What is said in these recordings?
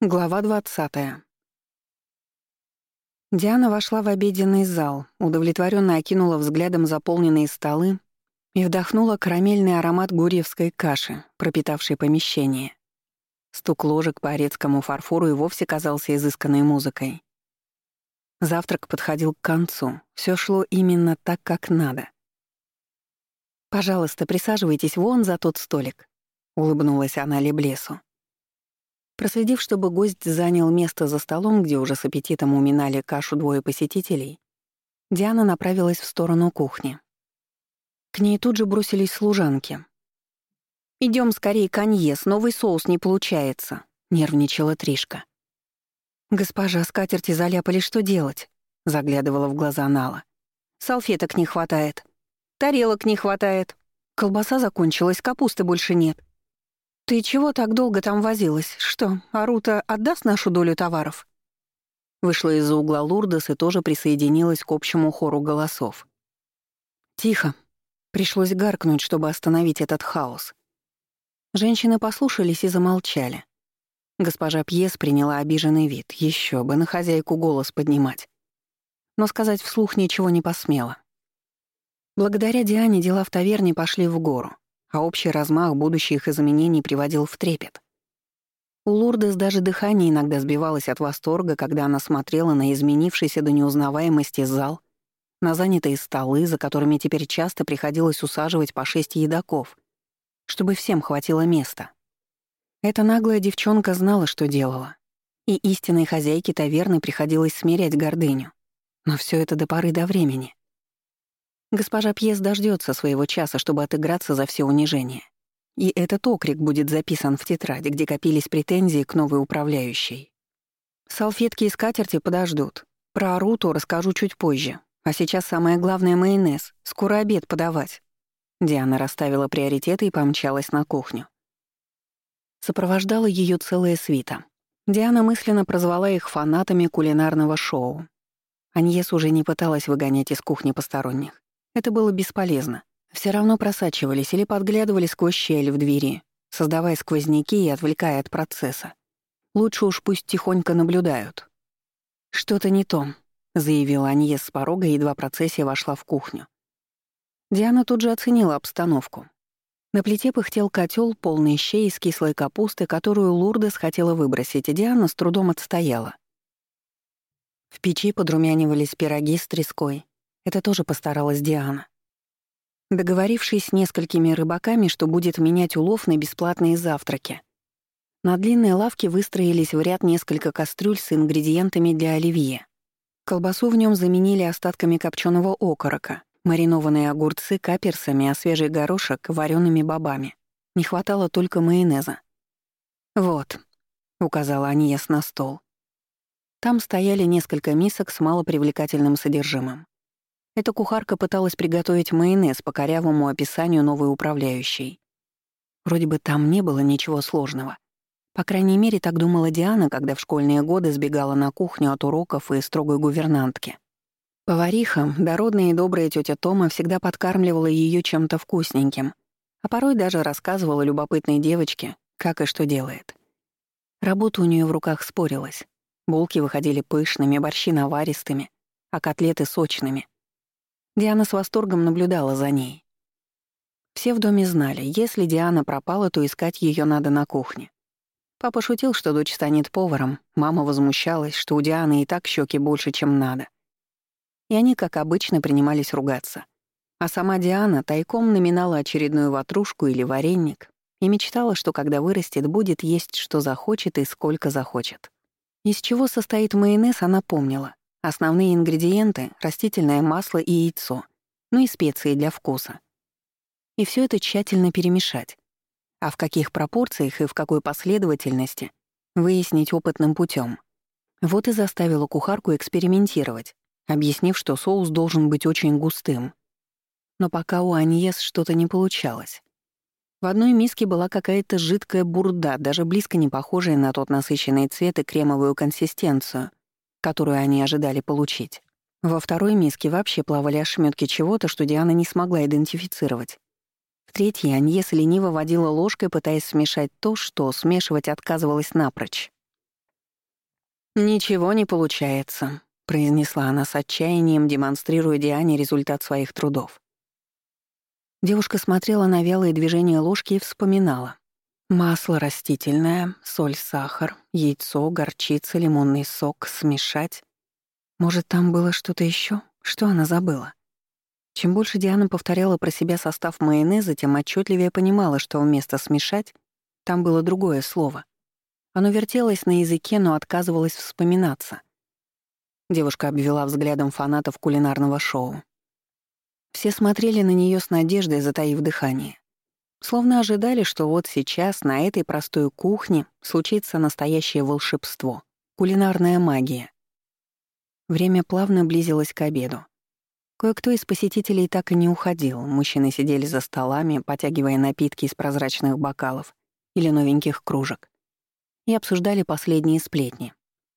Глава 20. Диана вошла в обеденный зал, удовлетворенно окинула взглядом заполненные столы и вдохнула карамельный аромат гурьевской каши, пропитавшей помещение. Стук ложек по орецкому фарфору и вовсе казался изысканной музыкой. Завтрак подходил к концу, все шло именно так, как надо. «Пожалуйста, присаживайтесь вон за тот столик», — улыбнулась она Леблесу. Проследив, чтобы гость занял место за столом, где уже с аппетитом уминали кашу двое посетителей, Диана направилась в сторону кухни. К ней тут же бросились служанки. Идем скорее к Аньес, новый соус не получается», — нервничала Тришка. «Госпожа, скатерти заляпали, что делать?» — заглядывала в глаза Нала. «Салфеток не хватает. Тарелок не хватает. Колбаса закончилась, капусты больше нет. «Ты чего так долго там возилась? Что, Арута отдаст нашу долю товаров?» Вышла из-за угла Лурдес и тоже присоединилась к общему хору голосов. «Тихо!» Пришлось гаркнуть, чтобы остановить этот хаос. Женщины послушались и замолчали. Госпожа Пьес приняла обиженный вид, еще бы на хозяйку голос поднимать. Но сказать вслух ничего не посмела. Благодаря Диане дела в таверне пошли в гору а общий размах будущих изменений приводил в трепет. У Лурдес даже дыхание иногда сбивалось от восторга, когда она смотрела на изменившийся до неузнаваемости зал, на занятые столы, за которыми теперь часто приходилось усаживать по шесть едоков, чтобы всем хватило места. Эта наглая девчонка знала, что делала, и истинной хозяйке таверны приходилось смирять гордыню. Но все это до поры до времени. Госпожа Пьес дождется своего часа, чтобы отыграться за все унижения. И этот окрик будет записан в тетради, где копились претензии к новой управляющей. Салфетки и скатерти подождут. Про Аруту расскажу чуть позже. А сейчас самое главное — майонез. Скоро обед подавать. Диана расставила приоритеты и помчалась на кухню. Сопровождала ее целая свита. Диана мысленно прозвала их фанатами кулинарного шоу. Аньес уже не пыталась выгонять из кухни посторонних. Это было бесполезно. Все равно просачивались или подглядывали сквозь щель в двери, создавая сквозняки и отвлекая от процесса. Лучше уж пусть тихонько наблюдают. «Что-то не то», — заявила Аньес с порога, едва процессия вошла в кухню. Диана тут же оценила обстановку. На плите пыхтел котел, полный щей из кислой капусты, которую Лурдес хотела выбросить, и Диана с трудом отстояла. В печи подрумянивались пироги с треской, это тоже постаралась Диана. Договорившись с несколькими рыбаками, что будет менять улов на бесплатные завтраки. На длинной лавке выстроились в ряд несколько кастрюль с ингредиентами для оливье. Колбасу в нем заменили остатками копченого окорока, маринованные огурцы каперсами, а свежий горошек — вареными бобами. Не хватало только майонеза. «Вот», — указала Аньес на стол. Там стояли несколько мисок с малопривлекательным содержимым. Эта кухарка пыталась приготовить майонез по корявому описанию новой управляющей. Вроде бы там не было ничего сложного. По крайней мере, так думала Диана, когда в школьные годы сбегала на кухню от уроков и строгой гувернантки. Повариха, дородная и добрая тетя Тома, всегда подкармливала ее чем-то вкусненьким, а порой даже рассказывала любопытной девочке, как и что делает. Работа у нее в руках спорилась. Булки выходили пышными, борщи наваристыми, а котлеты — сочными — Диана с восторгом наблюдала за ней. Все в доме знали, если Диана пропала, то искать ее надо на кухне. Папа шутил, что дочь станет поваром, мама возмущалась, что у Дианы и так щеки больше, чем надо. И они, как обычно, принимались ругаться. А сама Диана тайком наминала очередную ватрушку или вареник и мечтала, что когда вырастет, будет есть, что захочет и сколько захочет. Из чего состоит майонез, она помнила. Основные ингредиенты — растительное масло и яйцо, ну и специи для вкуса. И все это тщательно перемешать. А в каких пропорциях и в какой последовательности — выяснить опытным путем. Вот и заставила кухарку экспериментировать, объяснив, что соус должен быть очень густым. Но пока у Аньес что-то не получалось. В одной миске была какая-то жидкая бурда, даже близко не похожая на тот насыщенный цвет и кремовую консистенцию, которую они ожидали получить. Во второй миске вообще плавали ошметки чего-то, что Диана не смогла идентифицировать. В третьей Аньес лениво водила ложкой, пытаясь смешать то, что смешивать отказывалась напрочь. «Ничего не получается», — произнесла она с отчаянием, демонстрируя Диане результат своих трудов. Девушка смотрела на вялые движения ложки и вспоминала. Масло растительное, соль, сахар, яйцо, горчица, лимонный сок смешать. Может, там было что-то еще? Что она забыла? Чем больше Диана повторяла про себя состав майонеза, тем отчетливее понимала, что вместо «смешать» там было другое слово. Оно вертелось на языке, но отказывалось вспоминаться. Девушка обвела взглядом фанатов кулинарного шоу. Все смотрели на нее с надеждой, затаив дыхание. Словно ожидали, что вот сейчас на этой простой кухне случится настоящее волшебство, кулинарная магия. Время плавно близилось к обеду. Кое-кто из посетителей так и не уходил. Мужчины сидели за столами, потягивая напитки из прозрачных бокалов или новеньких кружек, и обсуждали последние сплетни.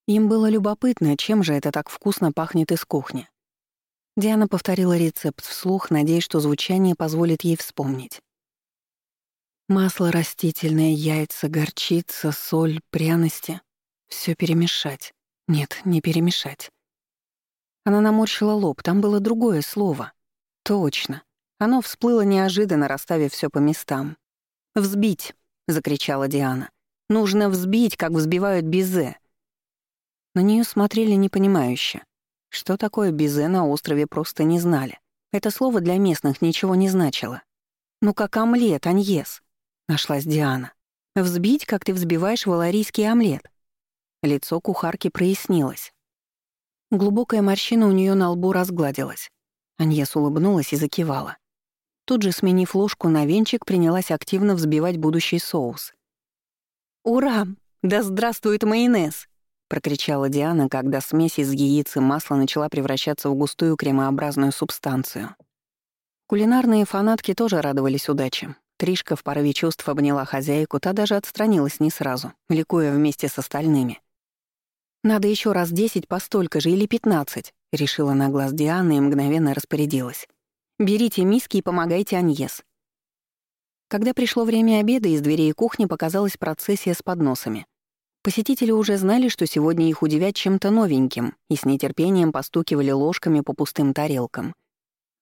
Им было любопытно, чем же это так вкусно пахнет из кухни. Диана повторила рецепт вслух, надеясь, что звучание позволит ей вспомнить. Масло растительное, яйца, горчица, соль, пряности. Все перемешать. Нет, не перемешать. Она наморщила лоб, там было другое слово. Точно. Оно всплыло неожиданно, расставив все по местам. «Взбить!» — закричала Диана. «Нужно взбить, как взбивают безе!» На нее смотрели непонимающе. Что такое безе на острове просто не знали. Это слово для местных ничего не значило. «Ну как омлет, аньес!» — нашлась Диана. «Взбить, как ты взбиваешь валарийский омлет». Лицо кухарки прояснилось. Глубокая морщина у нее на лбу разгладилась. Аньес улыбнулась и закивала. Тут же, сменив ложку на венчик, принялась активно взбивать будущий соус. «Ура! Да здравствует майонез!» — прокричала Диана, когда смесь из яиц и масла начала превращаться в густую кремообразную субстанцию. Кулинарные фанатки тоже радовались удаче. Тришка в порыве чувств обняла хозяйку, та даже отстранилась не сразу, ликуя вместе с остальными — «Надо еще раз десять по столько же или пятнадцать», — решила на глаз Диана и мгновенно распорядилась. «Берите миски и помогайте Аньес». Когда пришло время обеда, из дверей кухни показалась процессия с подносами. Посетители уже знали, что сегодня их удивят чем-то новеньким, и с нетерпением постукивали ложками по пустым тарелкам.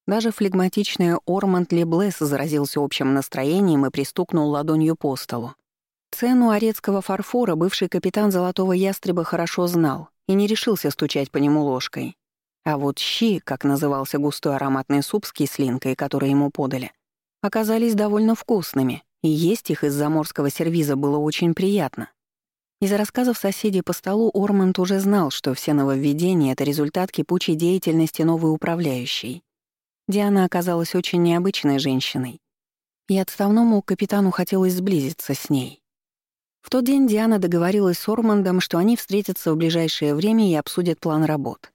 Даже флегматичный Орманд Леблес заразился общим настроением и пристукнул ладонью по столу. Цену арецкого фарфора бывший капитан Золотого Ястреба хорошо знал и не решился стучать по нему ложкой. А вот щи, как назывался густой ароматный суп с кислинкой, который ему подали, оказались довольно вкусными, и есть их из заморского сервиза было очень приятно. Из рассказов соседей по столу Орманд уже знал, что все нововведения — это результат кипучей деятельности новой управляющей. Диана оказалась очень необычной женщиной, и отставному капитану хотелось сблизиться с ней. В тот день Диана договорилась с Ормандом, что они встретятся в ближайшее время и обсудят план работ.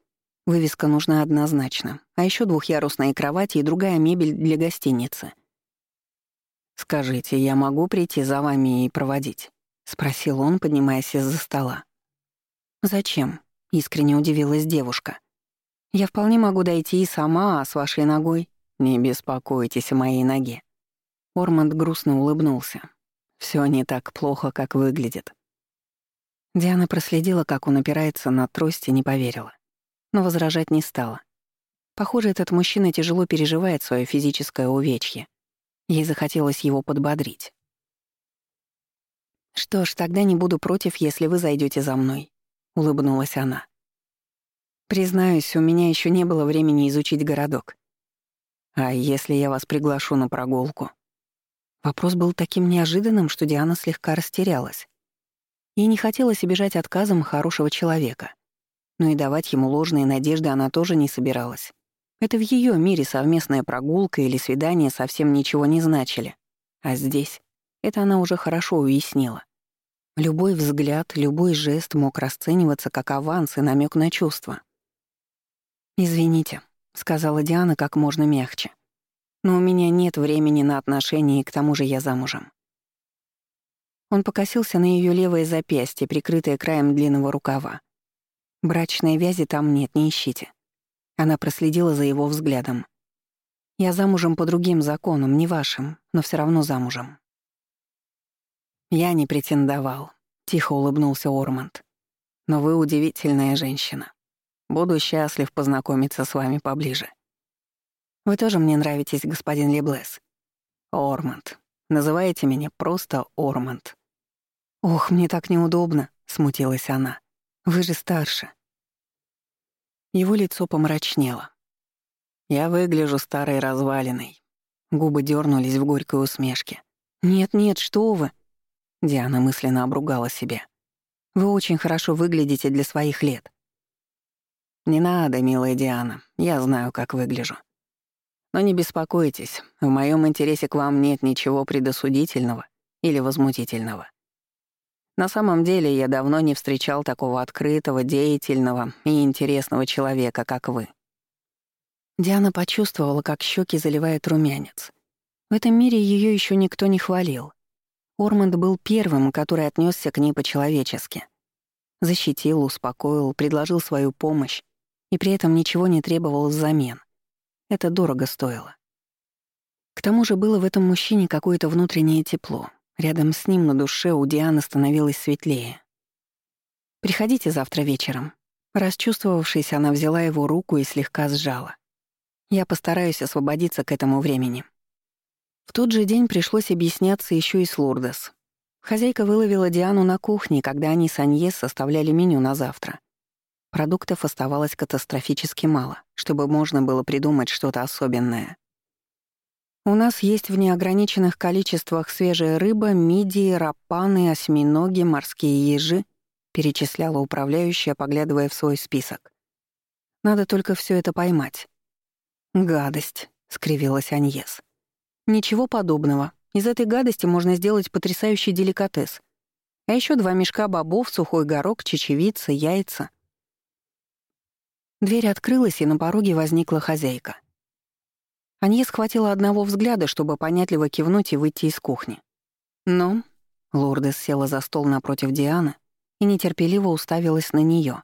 Вывеска нужна однозначно, а еще двухъярусные кровати и другая мебель для гостиницы. «Скажите, я могу прийти за вами и проводить?» — спросил он, поднимаясь из-за стола. «Зачем?» — искренне удивилась девушка. «Я вполне могу дойти и сама, а с вашей ногой...» «Не беспокойтесь о моей ноге». Орманд грустно улыбнулся. Все не так плохо, как выглядит. Диана проследила, как он опирается на трость и не поверила. Но возражать не стала. Похоже, этот мужчина тяжело переживает свое физическое увечье. Ей захотелось его подбодрить. «Что ж, тогда не буду против, если вы зайдете за мной», — улыбнулась она. «Признаюсь, у меня еще не было времени изучить городок. А если я вас приглашу на прогулку?» Вопрос был таким неожиданным, что Диана слегка растерялась. Ей не хотелось обижать отказом хорошего человека. Но и давать ему ложные надежды она тоже не собиралась. Это в ее мире совместная прогулка или свидание совсем ничего не значили. А здесь это она уже хорошо уяснила. Любой взгляд, любой жест мог расцениваться как аванс и намек на чувства. «Извините», — сказала Диана как можно мягче. Но у меня нет времени на отношения, и к тому же я замужем. Он покосился на ее левое запястье, прикрытое краем длинного рукава. Брачной вязи там нет, не ищите. Она проследила за его взглядом. Я замужем по другим законам, не вашим, но все равно замужем. Я не претендовал, тихо улыбнулся Орманд. Но вы удивительная женщина. Буду счастлив познакомиться с вами поближе. Вы тоже мне нравитесь, господин Леблес. Орманд. Называйте меня просто Орманд. Ох, мне так неудобно, смутилась она. Вы же старше. Его лицо помрачнело. Я выгляжу старой развалиной. Губы дернулись в горькой усмешке. «Нет-нет, что вы!» Диана мысленно обругала себя. «Вы очень хорошо выглядите для своих лет». «Не надо, милая Диана, я знаю, как выгляжу. Но не беспокойтесь, в моем интересе к вам нет ничего предосудительного или возмутительного. На самом деле я давно не встречал такого открытого, деятельного и интересного человека, как вы. Диана почувствовала, как щеки заливает румянец. В этом мире ее еще никто не хвалил. Ормонд был первым, который отнесся к ней по-человечески. Защитил, успокоил, предложил свою помощь и при этом ничего не требовал взамен. Это дорого стоило. К тому же было в этом мужчине какое-то внутреннее тепло. Рядом с ним на душе у Дианы становилось светлее. «Приходите завтра вечером». Расчувствовавшись, она взяла его руку и слегка сжала. Я постараюсь освободиться к этому времени. В тот же день пришлось объясняться еще и с Лурдес. Хозяйка выловила Диану на кухне, когда они с Аньес составляли меню на завтра. Продуктов оставалось катастрофически мало, чтобы можно было придумать что-то особенное. У нас есть в неограниченных количествах свежая рыба, мидии, рапаны, осьминоги, морские ежи, перечисляла управляющая, поглядывая в свой список. Надо только все это поймать. «Гадость», — скривилась Аньес. «Ничего подобного. Из этой гадости можно сделать потрясающий деликатес. А еще два мешка бобов, сухой горох, чечевица, яйца». Дверь открылась, и на пороге возникла хозяйка. Аньес схватила одного взгляда, чтобы понятливо кивнуть и выйти из кухни. «Ну?» — Лурдес села за стол напротив Дианы и нетерпеливо уставилась на нее.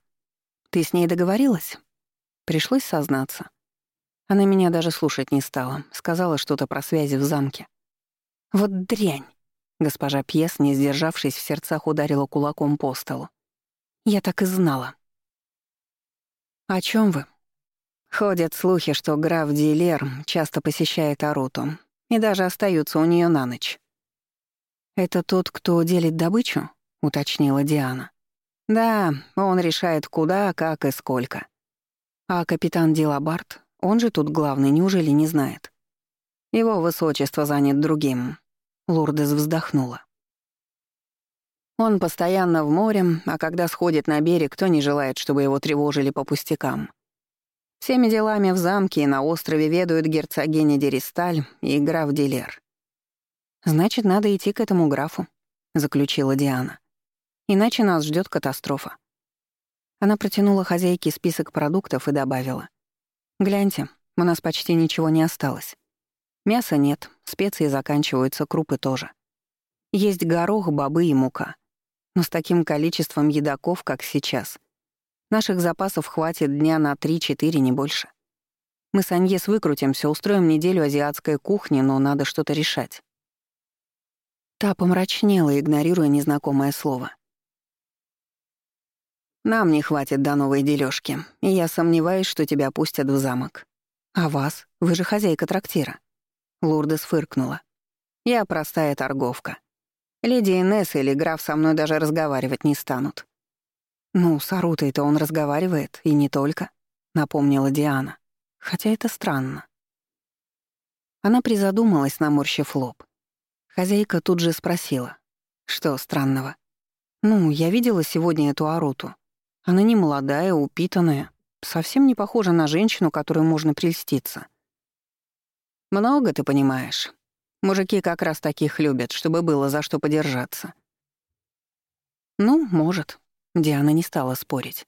«Ты с ней договорилась?» Пришлось сознаться. Она меня даже слушать не стала, сказала что-то про связи в замке. «Вот дрянь!» — госпожа Пьес, не сдержавшись в сердцах, ударила кулаком по столу. «Я так и знала». «О чем вы?» Ходят слухи, что граф Дилер часто посещает Аруту и даже остаются у нее на ночь. «Это тот, кто делит добычу?» — уточнила Диана. «Да, он решает куда, как и сколько. А капитан Дилабарт он же тут главный, неужели не знает? Его высочество занят другим. Лурдес вздохнула. Он постоянно в море, а когда сходит на берег, то не желает, чтобы его тревожили по пустякам. Всеми делами в замке и на острове ведают герцогиня Деристаль и граф Дилер. «Значит, надо идти к этому графу», — заключила Диана. «Иначе нас ждет катастрофа». Она протянула хозяйке список продуктов и добавила. «Гляньте, у нас почти ничего не осталось. Мяса нет, специи заканчиваются, крупы тоже. Есть горох, бобы и мука. Но с таким количеством едоков, как сейчас, наших запасов хватит дня на 3-4, не больше. Мы с Аньес выкрутимся, устроим неделю азиатской кухни, но надо что-то решать». Та помрачнела, игнорируя незнакомое слово. Нам не хватит до новой дележки, и я сомневаюсь, что тебя пустят в замок. А вас? Вы же хозяйка трактира. Лурдес фыркнула. Я простая торговка. Леди Инесс или граф со мной даже разговаривать не станут. Ну, с Арутой-то он разговаривает, и не только, напомнила Диана. Хотя это странно. Она призадумалась, наморщив лоб. Хозяйка тут же спросила. Что странного? Ну, я видела сегодня эту Аруту. Она не молодая, упитанная, совсем не похожа на женщину, которой можно прельститься. Много ты понимаешь. Мужики как раз таких любят, чтобы было за что подержаться. Ну, может. Диана не стала спорить.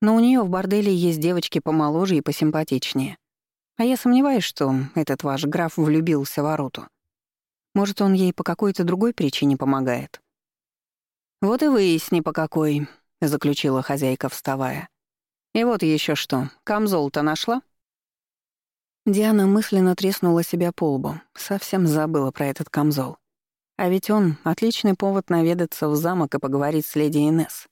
Но у нее в борделе есть девочки помоложе и посимпатичнее. А я сомневаюсь, что этот ваш граф влюбился в Аруту. Может, он ей по какой-то другой причине помогает. Вот и выясни, по какой, заключила хозяйка, вставая. «И вот еще что. Камзол-то нашла?» Диана мысленно треснула себя по лбу. Совсем забыла про этот камзол. А ведь он — отличный повод наведаться в замок и поговорить с леди Инесс.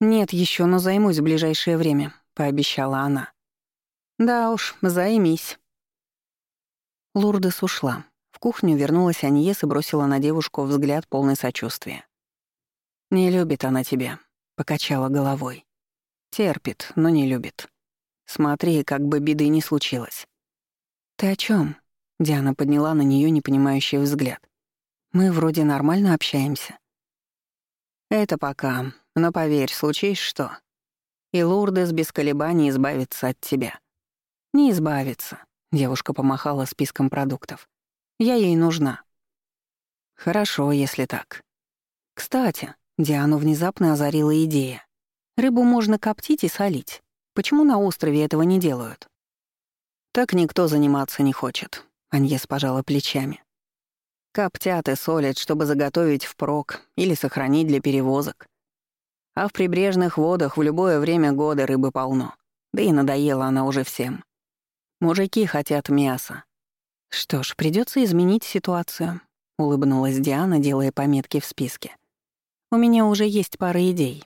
«Нет еще, но займусь в ближайшее время», — пообещала она. «Да уж, займись». Лурдес ушла. В кухню вернулась Аньес и бросила на девушку взгляд полный сочувствия. «Не любит она тебя», — покачала головой. «Терпит, но не любит. Смотри, как бы беды не случилось». «Ты о чем? Диана подняла на нее непонимающий взгляд. «Мы вроде нормально общаемся». «Это пока, но поверь, случись что. И Лурдес без колебаний избавится от тебя». «Не избавится», — девушка помахала списком продуктов. «Я ей нужна». «Хорошо, если так. Кстати, Диану внезапно озарила идея. Рыбу можно коптить и солить. Почему на острове этого не делают? Так никто заниматься не хочет. Аньес пожала плечами. Коптят и солят, чтобы заготовить впрок или сохранить для перевозок. А в прибрежных водах в любое время года рыбы полно. Да и надоела она уже всем. Мужики хотят мяса. Что ж, придется изменить ситуацию, улыбнулась Диана, делая пометки в списке. У меня уже есть пара идей.